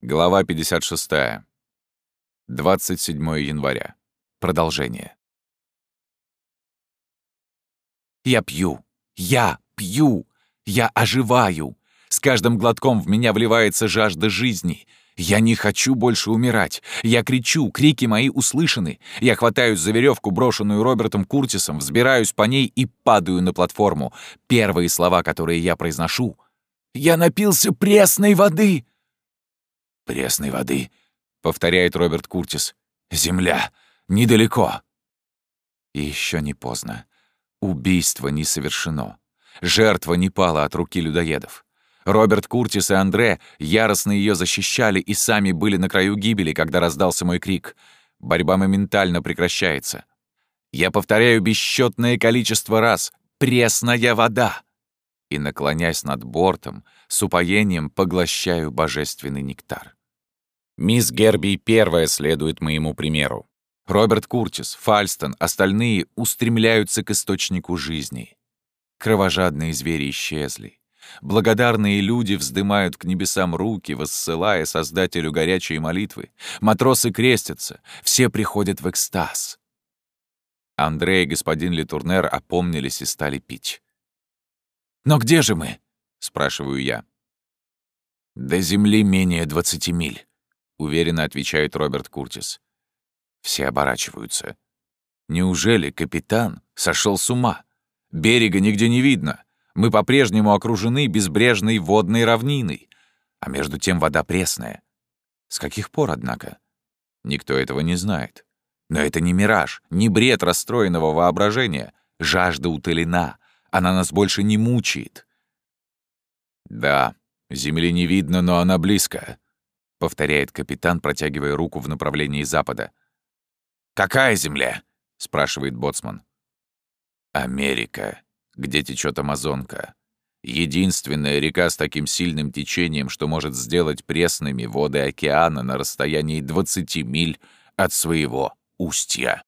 Глава 56. 27 января. Продолжение. Я пью. Я пью. Я оживаю. С каждым глотком в меня вливается жажда жизни. Я не хочу больше умирать. Я кричу, крики мои услышаны. Я хватаюсь за веревку, брошенную Робертом Куртисом, взбираюсь по ней и падаю на платформу. Первые слова, которые я произношу — «Я напился пресной воды!» «Пресной воды», — повторяет Роберт Куртис. «Земля! Недалеко!» И еще не поздно. Убийство не совершено. Жертва не пала от руки людоедов. Роберт Куртис и Андре яростно ее защищали и сами были на краю гибели, когда раздался мой крик. Борьба моментально прекращается. Я повторяю бесчетное количество раз «Пресная вода!» и, наклонясь над бортом, с упоением поглощаю божественный нектар. Мисс Герби первая следует моему примеру. Роберт Куртис, Фальстон, остальные устремляются к источнику жизни. Кровожадные звери исчезли. Благодарные люди вздымают к небесам руки, воссылая Создателю горячие молитвы. Матросы крестятся, все приходят в экстаз. Андрей и господин Литурнер опомнились и стали пить. «Но где же мы?» — спрашиваю я. «До земли менее двадцати миль». — уверенно отвечает Роберт Куртис. Все оборачиваются. Неужели капитан сошел с ума? Берега нигде не видно. Мы по-прежнему окружены безбрежной водной равниной, а между тем вода пресная. С каких пор, однако? Никто этого не знает. Но это не мираж, не бред расстроенного воображения. Жажда утолена. Она нас больше не мучает. Да, земли не видно, но она близко. — повторяет капитан, протягивая руку в направлении запада. «Какая земля?» — спрашивает боцман. «Америка, где течет Амазонка. Единственная река с таким сильным течением, что может сделать пресными воды океана на расстоянии 20 миль от своего устья».